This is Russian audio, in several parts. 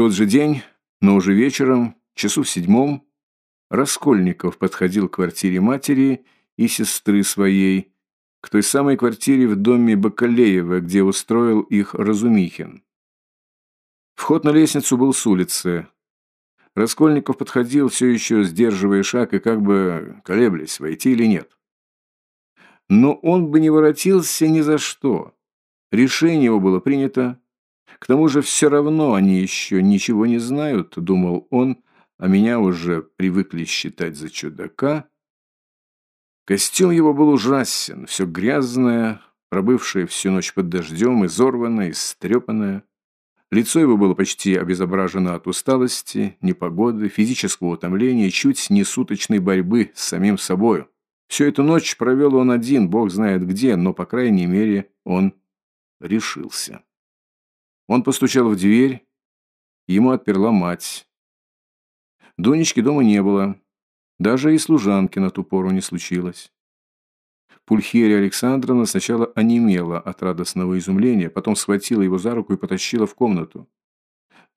тот же день, но уже вечером, часу в седьмом, Раскольников подходил к квартире матери и сестры своей, к той самой квартире в доме Бакалеева, где устроил их Разумихин. Вход на лестницу был с улицы. Раскольников подходил, все еще сдерживая шаг и как бы колеблясь, войти или нет. Но он бы не воротился ни за что. Решение его было принято. К тому же все равно они еще ничего не знают, думал он, а меня уже привыкли считать за чудака. Костюм его был ужасен, все грязное, пробывшее всю ночь под дождем, изорванное, истрепанное. Лицо его было почти обезображено от усталости, непогоды, физического утомления, чуть не суточной борьбы с самим собою. Всю эту ночь провел он один, бог знает где, но, по крайней мере, он решился. Он постучал в дверь, ему отперла мать. Дунечки дома не было, даже и служанки на ту пору не случилось. Пульхерия Александровна сначала онемела от радостного изумления, потом схватила его за руку и потащила в комнату.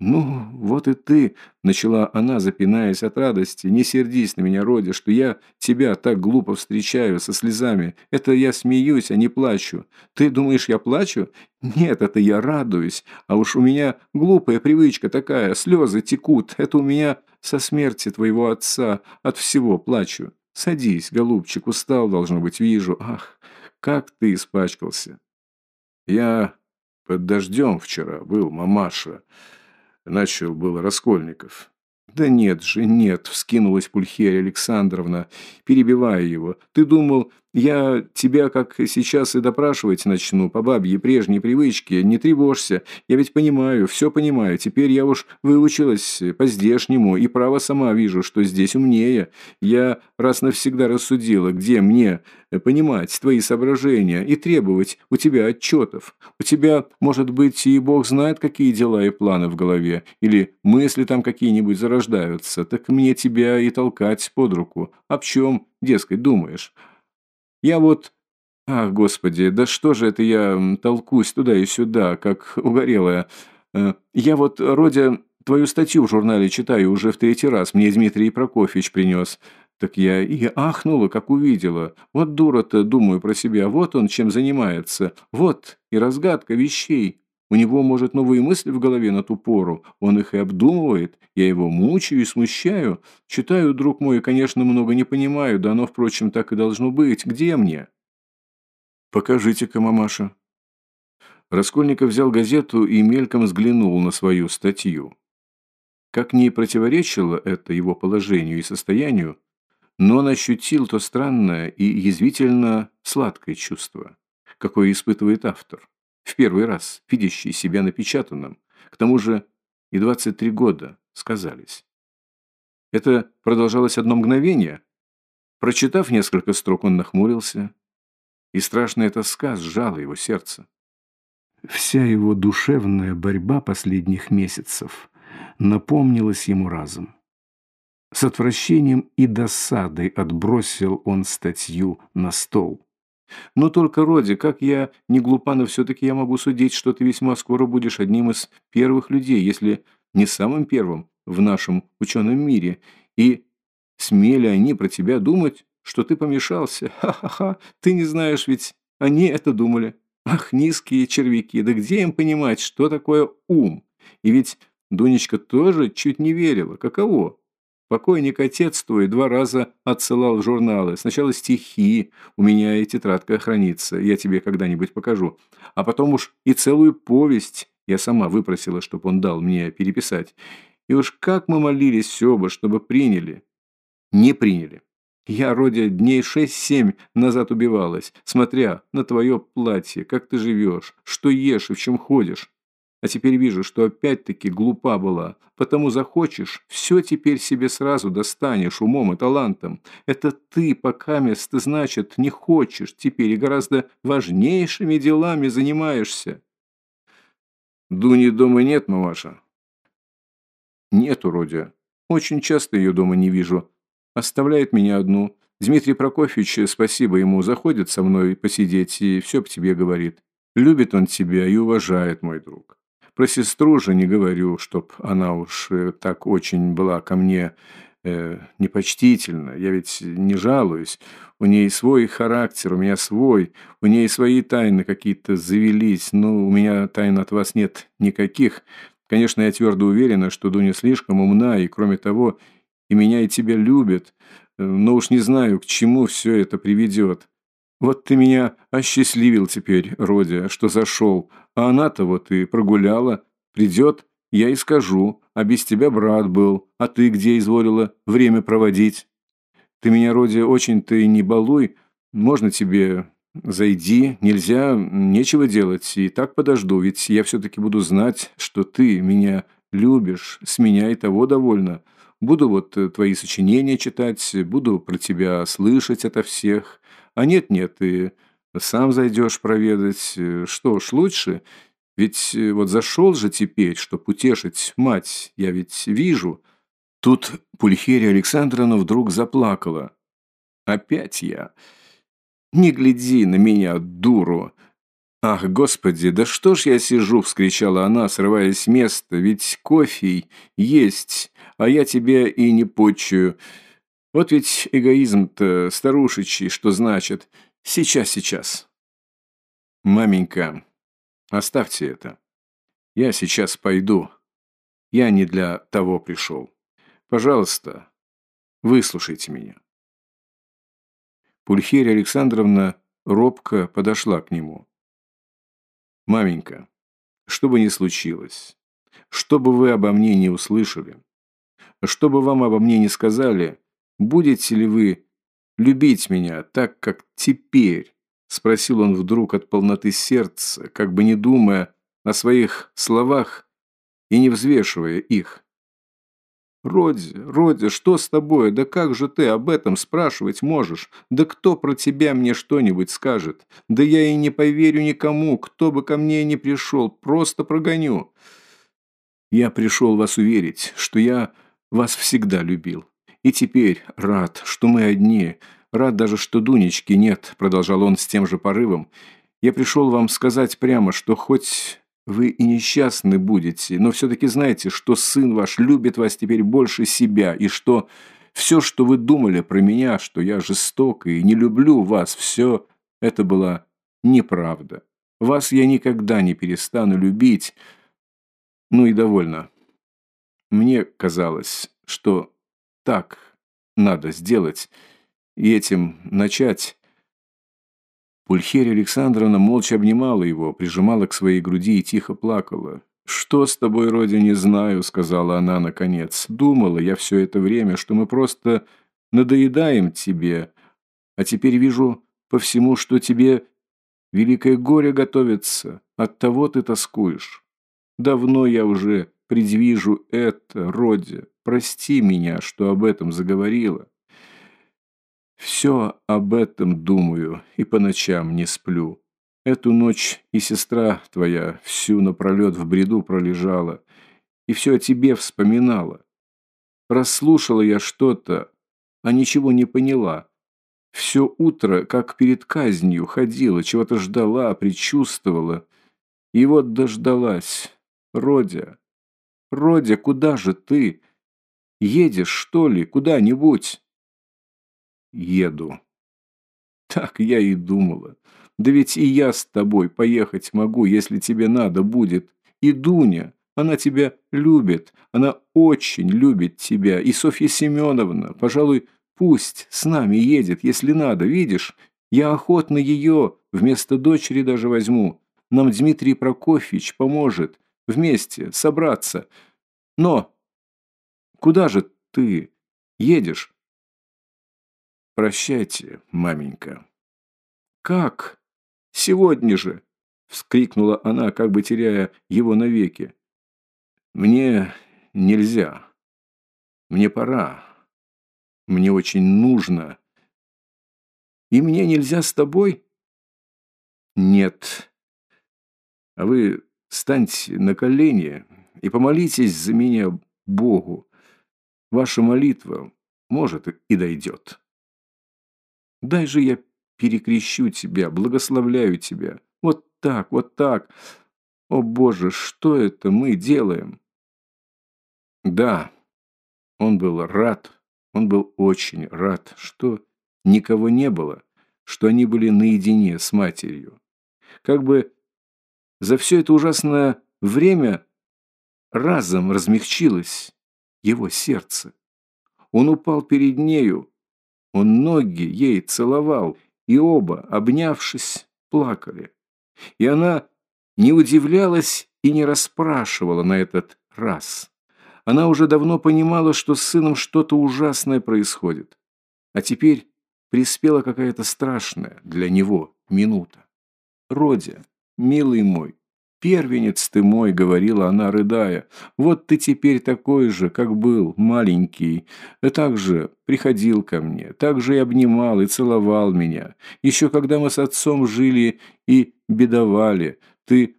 «Ну, вот и ты!» – начала она, запинаясь от радости. «Не сердись на меня, Родя, что я тебя так глупо встречаю со слезами. Это я смеюсь, а не плачу. Ты думаешь, я плачу? Нет, это я радуюсь. А уж у меня глупая привычка такая, слезы текут. Это у меня со смерти твоего отца от всего плачу. Садись, голубчик, устал, должно быть, вижу. Ах, как ты испачкался!» «Я под дождем вчера был, мамаша». Начал было Раскольников. «Да нет же, нет!» – вскинулась Пульхерия Александровна, перебивая его. «Ты думал, я тебя, как сейчас, и допрашивать начну по бабье прежней привычке. Не тревожься. Я ведь понимаю, все понимаю. Теперь я уж выучилась по-здешнему и право сама вижу, что здесь умнее. Я раз навсегда рассудила, где мне понимать твои соображения и требовать у тебя отчетов. У тебя, может быть, и бог знает, какие дела и планы в голове. Или мысли там какие-нибудь зарождаются. Так мне тебя и толкать под руку. Об чем, дескать, думаешь?» Я вот... Ах, господи, да что же это я толкусь туда и сюда, как угорелая. Э, я вот, Родя, твою статью в журнале читаю уже в третий раз, мне Дмитрий Прокофьевич принес. Так я и ахнула, как увидела. Вот дура-то, думаю про себя, вот он чем занимается. Вот и разгадка вещей. У него, может, новые мысли в голове на ту пору. Он их и обдумывает. Я его мучаю и смущаю. Читаю, друг мой, конечно, много не понимаю, да оно, впрочем, так и должно быть. Где мне? Покажите-ка, мамаша. Раскольников взял газету и мельком взглянул на свою статью. Как не противоречило это его положению и состоянию, но он ощутил то странное и язвительно сладкое чувство, какое испытывает автор в первый раз видящий себя напечатанным, к тому же и 23 года сказались. Это продолжалось одно мгновение. Прочитав несколько строк, он нахмурился, и страшная тоска сжала его сердце. Вся его душевная борьба последних месяцев напомнилась ему разом. С отвращением и досадой отбросил он статью на стол. Но только, Роди, как я не глупа, но все-таки я могу судить, что ты весьма скоро будешь одним из первых людей, если не самым первым в нашем ученом мире. И смели они про тебя думать, что ты помешался. Ха-ха-ха, ты не знаешь, ведь они это думали. Ах, низкие червяки, да где им понимать, что такое ум? И ведь Дунечка тоже чуть не верила. Каково? Покойник отец твой два раза отсылал журналы. Сначала стихи, у меня и тетрадка хранится, я тебе когда-нибудь покажу. А потом уж и целую повесть я сама выпросила, чтобы он дал мне переписать. И уж как мы молились оба, чтобы приняли. Не приняли. Я, Родя, дней шесть-семь назад убивалась, смотря на твое платье, как ты живешь, что ешь и в чем ходишь. А теперь вижу, что опять-таки глупа была. Потому захочешь, все теперь себе сразу достанешь умом и талантом. Это ты, пока мест, значит, не хочешь теперь и гораздо важнейшими делами занимаешься. Дуни дома нет, мамаша? Нет, уродия. Очень часто ее дома не вижу. Оставляет меня одну. Дмитрий Прокофьевич, спасибо ему, заходит со мной посидеть и все по тебе говорит. Любит он тебя и уважает, мой друг. Про сестру же не говорю, чтоб она уж э, так очень была ко мне э, непочтительна. Я ведь не жалуюсь. У ней свой характер, у меня свой. У ней свои тайны какие-то завелись. Но у меня тайн от вас нет никаких. Конечно, я твердо уверена, что Дуня слишком умна, и, кроме того, и меня, и тебя любит. Но уж не знаю, к чему все это приведет. Вот ты меня осчастливил теперь, Родя, что зашел, а она-то вот и прогуляла. Придет, я и скажу, а без тебя брат был, а ты где изволила время проводить? Ты меня, Родя, очень-то и не балуй, можно тебе? Зайди, нельзя, нечего делать, и так подожду, ведь я все-таки буду знать, что ты меня любишь, с меня и того довольно. Буду вот твои сочинения читать, буду про тебя слышать ото всех, а нет-нет, ты сам зайдешь проведать. Что ж, лучше. Ведь э, вот зашел же теперь, чтоб утешить мать, я ведь вижу. Тут Пульхерия Александровна вдруг заплакала. Опять я. Не гляди на меня, дуру. «Ах, господи, да что ж я сижу!» – вскричала она, срываясь с места. «Ведь кофе есть, а я тебя и не почую. Вот ведь эгоизм-то старушечий, что значит «сейчас, сейчас». Маменька, оставьте это. Я сейчас пойду. Я не для того пришел. Пожалуйста, выслушайте меня. Пульхерия Александровна робко подошла к нему. «Маменька, что бы ни случилось, что бы вы обо мне не услышали, что бы вам обо мне не сказали, будете ли вы любить меня так, как теперь?» Спросил он вдруг от полноты сердца, как бы не думая о своих словах и не взвешивая их. «Роди, Роди, что с тобой? Да как же ты об этом спрашивать можешь? Да кто про тебя мне что-нибудь скажет? Да я и не поверю никому, кто бы ко мне не пришел, просто прогоню». «Я пришел вас уверить, что я вас всегда любил. И теперь рад, что мы одни, рад даже, что Дунечки нет, продолжал он с тем же порывом. Я пришел вам сказать прямо, что хоть вы и несчастны будете, но все-таки знаете, что сын ваш любит вас теперь больше себя, и что все, что вы думали про меня, что я жесток и не люблю вас, все это была неправда. Вас я никогда не перестану любить. Ну и довольно. Мне казалось, что так надо сделать и этим начать. Пульхерия Александровна молча обнимала его, прижимала к своей груди и тихо плакала. «Что с тобой, Родя, не знаю», — сказала она наконец. «Думала я все это время, что мы просто надоедаем тебе, а теперь вижу по всему, что тебе великое горе готовится, оттого ты тоскуешь. Давно я уже предвижу это, Родя. Прости меня, что об этом заговорила. Все об этом думаю и по ночам не сплю. Эту ночь и сестра твоя всю напролет в бреду пролежала, и все о тебе вспоминала. Расслушала я что-то, а ничего не поняла. Все утро, как перед казнью, ходила, чего-то ждала, предчувствовала. И вот дождалась. Родя, Родя, куда же ты? Едешь, что ли, куда-нибудь?» «Еду». «Так я и думала. Да ведь и я с тобой поехать могу, если тебе надо будет. И Дуня, она тебя любит, она очень любит тебя. И Софья Семеновна, пожалуй, пусть с нами едет, если надо, видишь? Я охотно ее вместо дочери даже возьму. Нам Дмитрий Прокофьевич поможет вместе собраться. Но Куда же ты едешь? Прощайте, маменька. Как? Сегодня же! Вскрикнула она, как бы теряя его навеки. Мне нельзя. Мне пора. Мне очень нужно. И мне нельзя с тобой? Нет. А вы станьте на колени и помолитесь за меня Богу. Ваша молитва, может, и дойдет. Дай же я перекрещу тебя, благословляю тебя. Вот так, вот так. О боже, что это мы делаем? Да, он был рад, он был очень рад, что никого не было, что они были наедине с матерью. Как бы за все это ужасное время разом размягчилось его сердце. Он упал перед нею, он ноги ей целовал, и оба, обнявшись, плакали. И она не удивлялась и не расспрашивала на этот раз. Она уже давно понимала, что с сыном что-то ужасное происходит. А теперь приспела какая-то страшная для него минута. «Родя, милый мой, первенец ты мой», — говорила она, рыдая, «вот ты теперь такой же, как был, маленький, так же приходил ко мне, так же и обнимал и целовал меня. Еще когда мы с отцом жили и бедовали, ты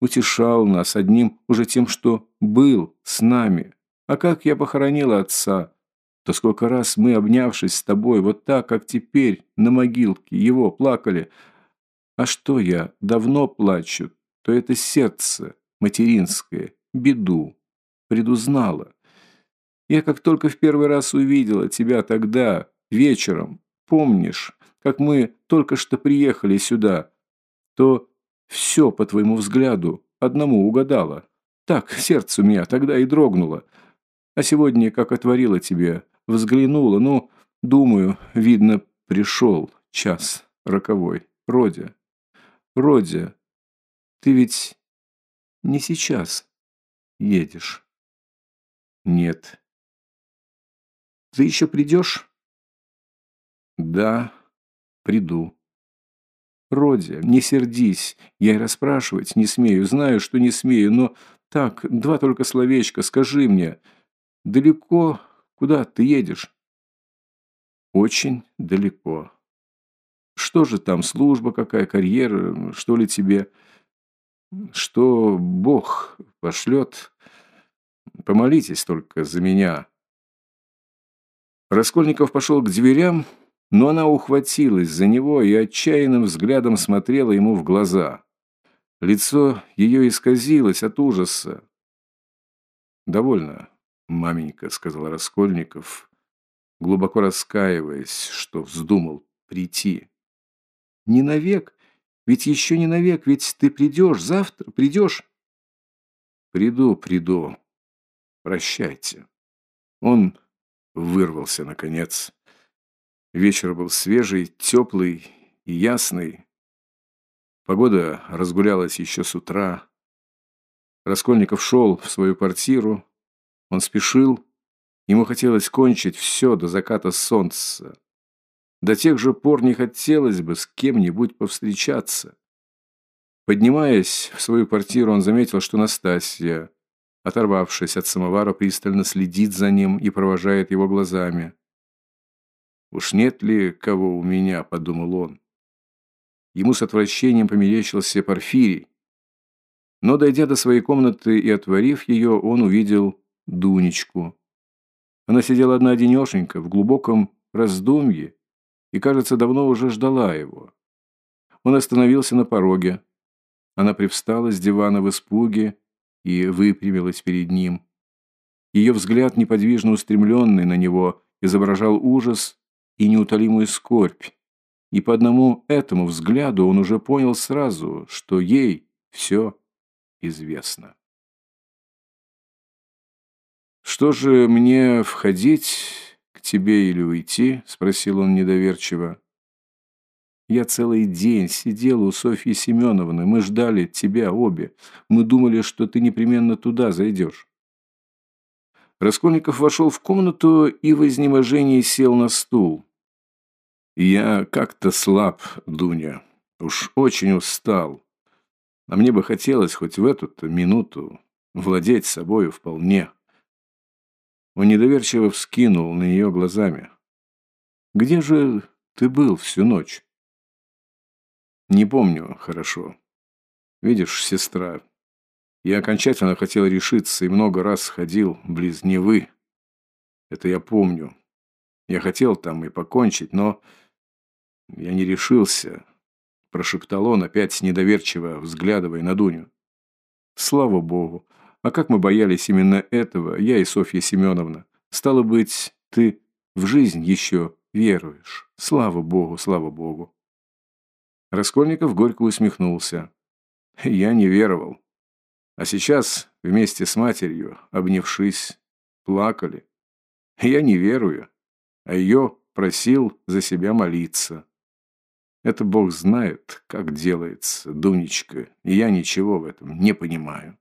утешал нас одним уже тем, что был с нами. А как я похоронила отца, то сколько раз мы, обнявшись с тобой, вот так, как теперь, на могилке его плакали. А что я давно плачу, то это сердце материнское, беду, предузнала. Я как только в первый раз увидела тебя тогда, вечером, помнишь, как мы только что приехали сюда, то все, по твоему взгляду, одному угадала. Так сердце у меня тогда и дрогнуло. А сегодня, как отворила тебе, взглянула, ну, думаю, видно, пришел час роковой. Родя, Родя, ты ведь не сейчас едешь? Нет. Ты еще придешь? Да, приду. Родя, не сердись, я и расспрашивать не смею, знаю, что не смею, но так, два только словечка, скажи мне, далеко куда ты едешь? Очень далеко. Что же там, служба какая, карьера, что ли тебе? Что Бог пошлет? Помолитесь только за меня. Раскольников пошел к дверям, но она ухватилась за него и отчаянным взглядом смотрела ему в глаза. Лицо ее исказилось от ужаса. «Довольно, маменька», — сказал Раскольников, глубоко раскаиваясь, что вздумал прийти. «Не навек, ведь еще не навек, ведь ты придешь завтра, придешь». «Приду, приду. Прощайте». Он вырвался, наконец. Вечер был свежий, теплый и ясный. Погода разгулялась еще с утра. Раскольников шел в свою квартиру. Он спешил. Ему хотелось кончить все до заката солнца. До тех же пор не хотелось бы с кем-нибудь повстречаться. Поднимаясь в свою квартиру, он заметил, что Настасья, оторвавшись от самовара, пристально следит за ним и провожает его глазами. «Уж нет ли кого у меня?» – подумал он. Ему с отвращением померещился Порфирий. Но, дойдя до своей комнаты и отворив ее, он увидел Дунечку. Она сидела одна-одинешенька в глубоком раздумье и, кажется, давно уже ждала его. Он остановился на пороге. Она привстала с дивана в испуге и выпрямилась перед ним. Ее взгляд, неподвижно устремленный на него, изображал ужас и неутолимую скорбь. И по одному этому взгляду он уже понял сразу, что ей все известно. «Что же мне входить тебе или уйти?» – спросил он недоверчиво. «Я целый день сидела у Софьи Семеновны. Мы ждали тебя обе. Мы думали, что ты непременно туда зайдешь». Раскольников вошел в комнату и в изнеможении сел на стул. Я как-то слаб, Дуня. Уж очень устал. А мне бы хотелось хоть в эту-то минуту владеть собою вполне. Он недоверчиво вскинул на нее глазами. «Где же ты был всю ночь?» «Не помню хорошо. Видишь, сестра, я окончательно хотел решиться и много раз ходил близ Невы. Это я помню. Я хотел там и покончить, но «Я не решился», – прошептал он, опять недоверчиво взглядывая на Дуню. Слава богу. А как мы боялись именно этого, я и Софья Семеновна. Стало быть, ты в жизнь еще веруешь. Слава богу, слава богу. Раскольников горько усмехнулся. Я не веровал. А сейчас, вместе с матерью, обнявшись, плакали. Я не верую, а ее просил за себя молиться. Это Бог знает, как делается, Дунечка, и я ничего в этом не понимаю.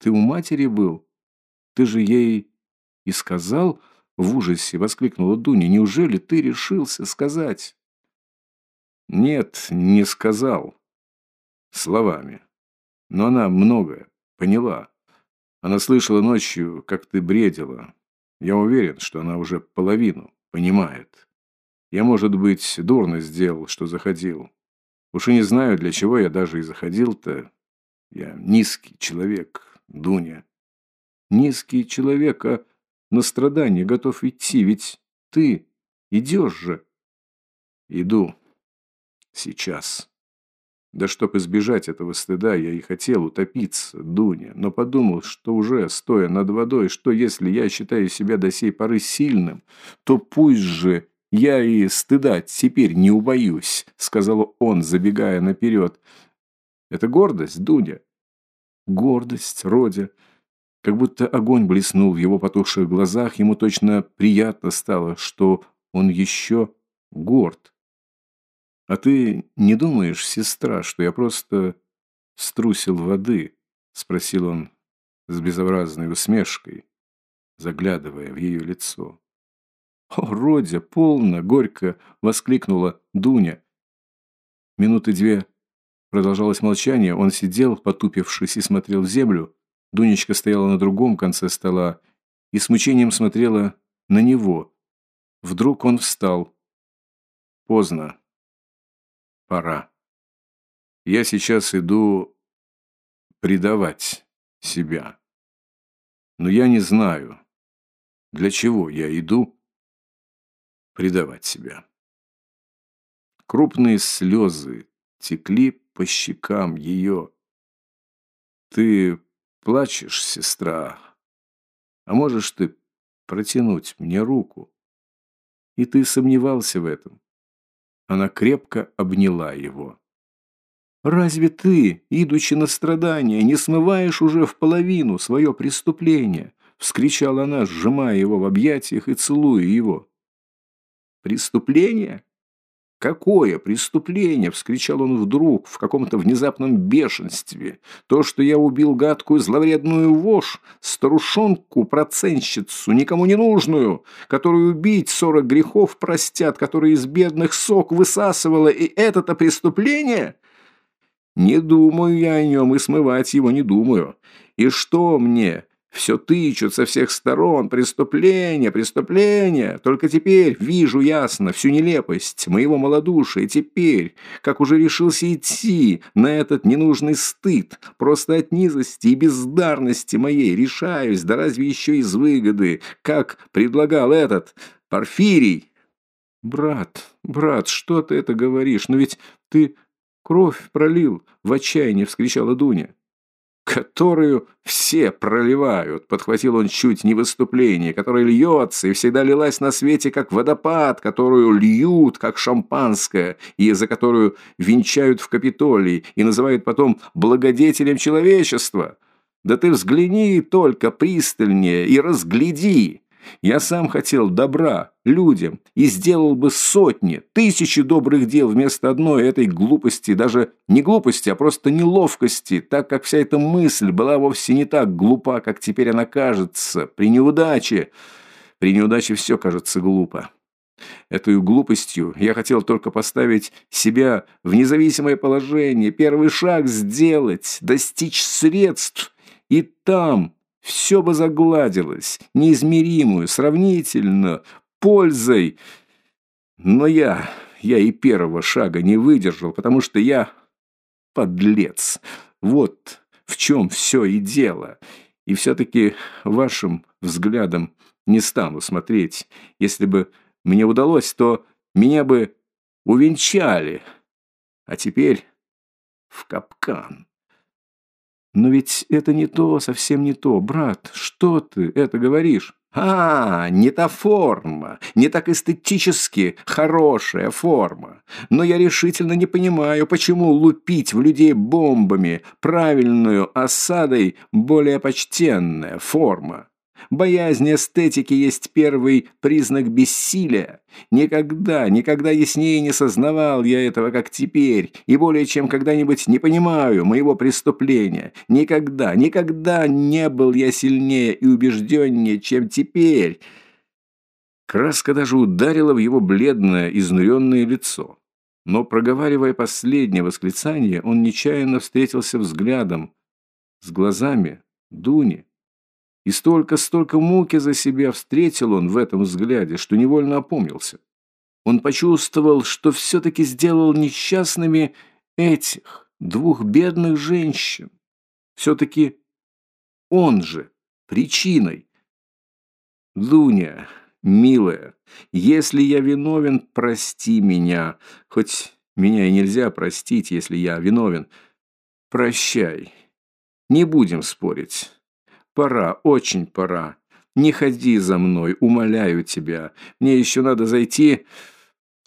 Ты у матери был? Ты же ей и сказал? В ужасе воскликнула Дуня. Неужели ты решился сказать? Нет, не сказал. Словами. Но она многое поняла. Она слышала ночью, как ты бредила. Я уверен, что она уже половину понимает. Я, может быть, дурно сделал, что заходил. Уж и не знаю, для чего я даже и заходил-то. Я низкий человек, Дуня. Низкий человек, а на страдания готов идти, ведь ты идешь же. Иду. Сейчас. Да чтоб избежать этого стыда, я и хотел утопиться, Дуня, но подумал, что уже, стоя над водой, что если я считаю себя до сей поры сильным, то пусть же я и стыда теперь не убоюсь, сказал он, забегая наперед. Это гордость, Дуня. Гордость, Родя. Как будто огонь блеснул в его потухших глазах, ему точно приятно стало, что он еще горд. «А ты не думаешь, сестра, что я просто струсил воды?» — спросил он с безобразной усмешкой, заглядывая в ее лицо. «О, Родя, полно!» — горько воскликнула Дуня. Минуты две продолжалось молчание, он сидел, потупившись, и смотрел в землю. Дунечка стояла на другом конце стола и с мучением смотрела на него. Вдруг он встал. Поздно. Пора. Я сейчас иду предавать себя. Но я не знаю, для чего я иду предавать себя. Крупные слезы текли по щекам ее. Ты плачешь, сестра, а можешь ты протянуть мне руку? И ты сомневался в этом. Она крепко обняла его. «Разве ты, идучи на страдания, не смываешь уже в половину свое преступление?» — вскричала она, сжимая его в объятиях и целуя его. «Преступление? «Какое преступление!» — вскричал он вдруг в каком-то внезапном бешенстве. «То, что я убил гадкую зловредную вошь, старушонку-проценщицу, никому не нужную, которую убить сорок грехов простят, которая из бедных сок высасывала, и это-то преступление?» «Не думаю я о нем, и смывать его не думаю. И что мне?» Все тычут со всех сторон. Преступление, преступление. Только теперь вижу ясно всю нелепость моего малодушия. Теперь, как уже решился идти на этот ненужный стыд, просто от низости и бездарности моей решаюсь, да разве еще из выгоды, как предлагал этот Порфирий. «Брат, брат, что ты это говоришь? Но ведь ты кровь пролил!» — в отчаянии вскричала Дуня которую все проливают, подхватил он чуть не выступление, которое льется и всегда лилась на свете, как водопад, которую льют, как шампанское, и за которую венчают в Капитолии и называют потом благодетелем человечества. Да ты взгляни только пристальнее и разгляди. Я сам хотел добра людям и сделал бы сотни, тысячи добрых дел вместо одной этой глупости, даже не глупости, а просто неловкости, так как вся эта мысль была вовсе не так глупа, как теперь она кажется, при неудаче. При неудаче все кажется глупо. Этой глупостью я хотел только поставить себя в независимое положение, первый шаг сделать, достичь средств, и там все бы загладилось, неизмеримую, сравнительно, пользой. Но я, я и первого шага не выдержал, потому что я подлец. Вот в чем все и дело. И все-таки вашим взглядом не стану смотреть. Если бы мне удалось, то меня бы увенчали. А теперь в капкан. Но ведь это не то, совсем не то. Брат, что ты это говоришь? А, не та форма, не так эстетически хорошая форма. Но я решительно не понимаю, почему лупить в людей бомбами правильную осадой более почтенная форма. Боязнь эстетики есть первый признак бессилия. Никогда, никогда яснее не сознавал я этого, как теперь, и более чем когда-нибудь не понимаю моего преступления. Никогда, никогда не был я сильнее и убежденнее, чем теперь. Краска даже ударила в его бледное, изнуренное лицо. Но, проговаривая последнее восклицание, он нечаянно встретился взглядом с глазами Дуни. И столько-столько муки за себя встретил он в этом взгляде, что невольно опомнился. Он почувствовал, что все-таки сделал несчастными этих двух бедных женщин. Все-таки он же причиной. Дуня, милая, если я виновен, прости меня. Хоть меня и нельзя простить, если я виновен. Прощай. Не будем спорить. Пора, очень пора. Не ходи за мной, умоляю тебя. Мне еще надо зайти...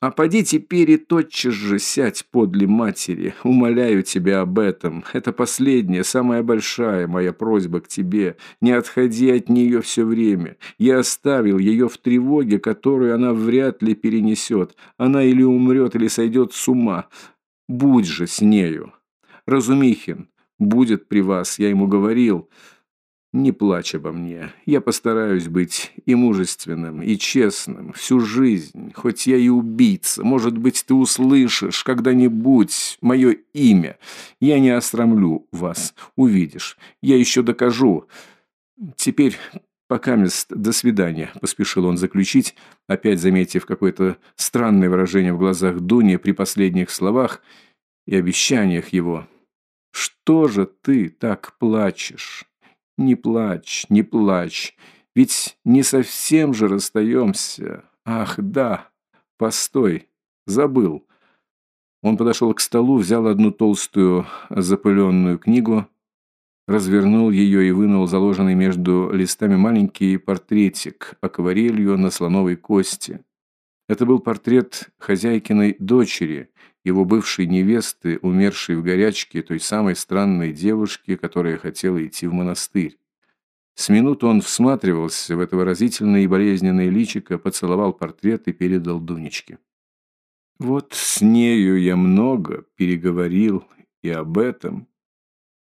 А поди теперь и тотчас же сядь подле матери. Умоляю тебя об этом. Это последняя, самая большая моя просьба к тебе. Не отходи от нее все время. Я оставил ее в тревоге, которую она вряд ли перенесет. Она или умрет, или сойдет с ума. Будь же с нею. Разумихин будет при вас, я ему говорил. Не плачь обо мне. Я постараюсь быть и мужественным, и честным всю жизнь. Хоть я и убийца, может быть, ты услышишь когда-нибудь мое имя. Я не остромлю вас, увидишь. Я еще докажу. Теперь пока мест, до свидания, поспешил он заключить, опять заметив какое-то странное выражение в глазах Дуни при последних словах и обещаниях его. Что же ты так плачешь? Не плачь, не плачь, ведь не совсем же расстаемся. Ах, да, постой, забыл. Он подошел к столу, взял одну толстую запыленную книгу, развернул ее и вынул заложенный между листами маленький портретик акварелью на слоновой кости. Это был портрет хозяйкиной дочери, его бывшей невесты, умершей в горячке, той самой странной девушки, которая хотела идти в монастырь. С минуту он всматривался в это выразительное и болезненное личико, поцеловал портрет и передал Дунечке. «Вот с нею я много переговорил и об этом.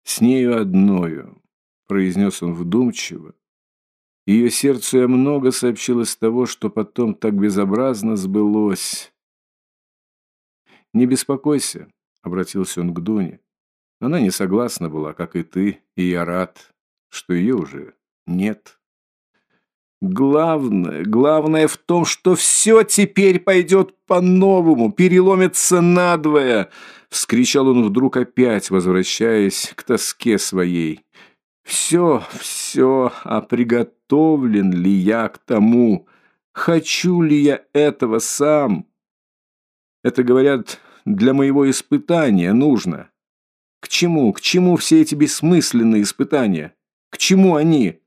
С нею одною», — произнес он вдумчиво. Ее сердцу я много сообщил из того, что потом так безобразно сбылось. «Не беспокойся», — обратился он к Дуне. Она не согласна была, как и ты, и я рад, что ее уже нет. Главное, главное в том, что все теперь пойдет по-новому, переломится надвое, вскричал он вдруг опять, возвращаясь к тоске своей. Все, все, а приготовлен ли я к тому? Хочу ли я этого сам? Это, говорят, для моего испытания нужно. К чему, к чему все эти бессмысленные испытания? К чему они?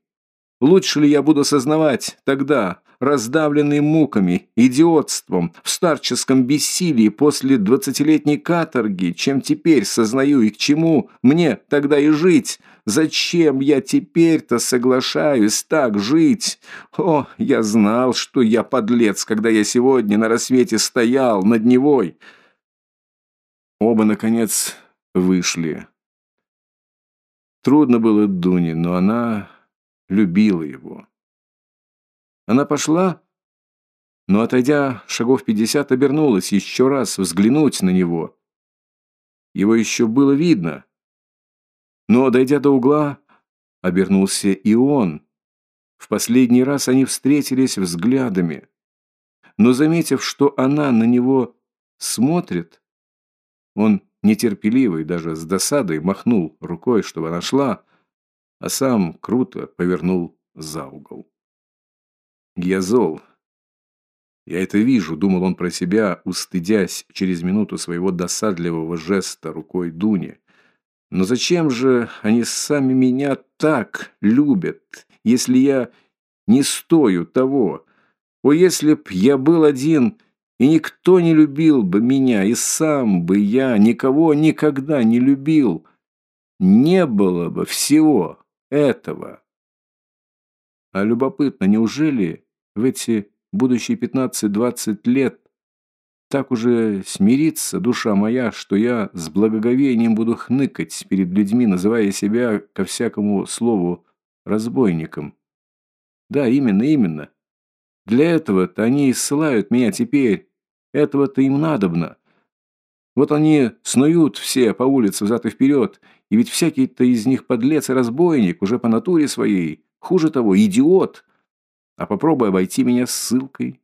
Лучше ли я буду сознавать тогда, раздавленный муками, идиотством, в старческом бессилии после двадцатилетней каторги, чем теперь сознаю и к чему мне тогда и жить? Зачем я теперь-то соглашаюсь так жить? О, я знал, что я подлец, когда я сегодня на рассвете стоял над Невой. Оба, наконец, вышли. Трудно было Дуне, но она любила его. Она пошла, но, отойдя шагов пятьдесят, обернулась еще раз взглянуть на него. Его еще было видно. Но, дойдя до угла, обернулся и он. В последний раз они встретились взглядами. Но, заметив, что она на него смотрит, он нетерпеливый, даже с досадой махнул рукой, чтобы она шла, а сам круто повернул за угол. «Я зол. Я это вижу», — думал он про себя, устыдясь через минуту своего досадливого жеста рукой Дуни. Но зачем же они сами меня так любят, если я не стою того? О, если б я был один, и никто не любил бы меня, и сам бы я никого никогда не любил, не было бы всего этого. А любопытно, неужели в эти будущие 15-20 лет так уже смирится душа моя, что я с благоговением буду хныкать перед людьми, называя себя ко всякому слову разбойником. Да, именно, именно. Для этого-то они и ссылают меня теперь. Этого-то им надобно. Вот они снуют все по улице взад и вперед, и ведь всякий-то из них подлец и разбойник, уже по натуре своей. Хуже того, идиот. А попробуй обойти меня ссылкой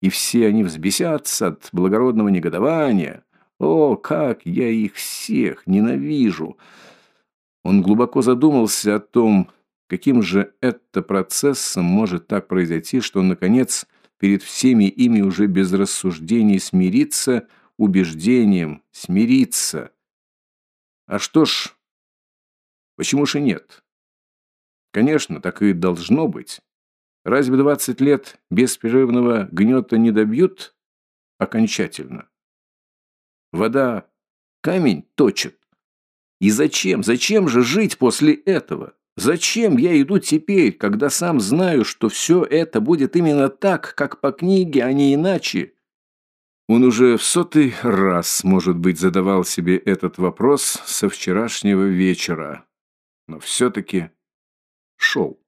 и все они взбесятся от благородного негодования. О, как я их всех ненавижу! Он глубоко задумался о том, каким же это процессом может так произойти, что он, наконец, перед всеми ими уже без рассуждений смирится, убеждением смирится. А что ж, почему же нет? Конечно, так и должно быть. Разве 20 лет беспрерывного гнета не добьют окончательно? Вода камень точит. И зачем, зачем же жить после этого? Зачем я иду теперь, когда сам знаю, что все это будет именно так, как по книге, а не иначе? Он уже в сотый раз, может быть, задавал себе этот вопрос со вчерашнего вечера, но все-таки шел.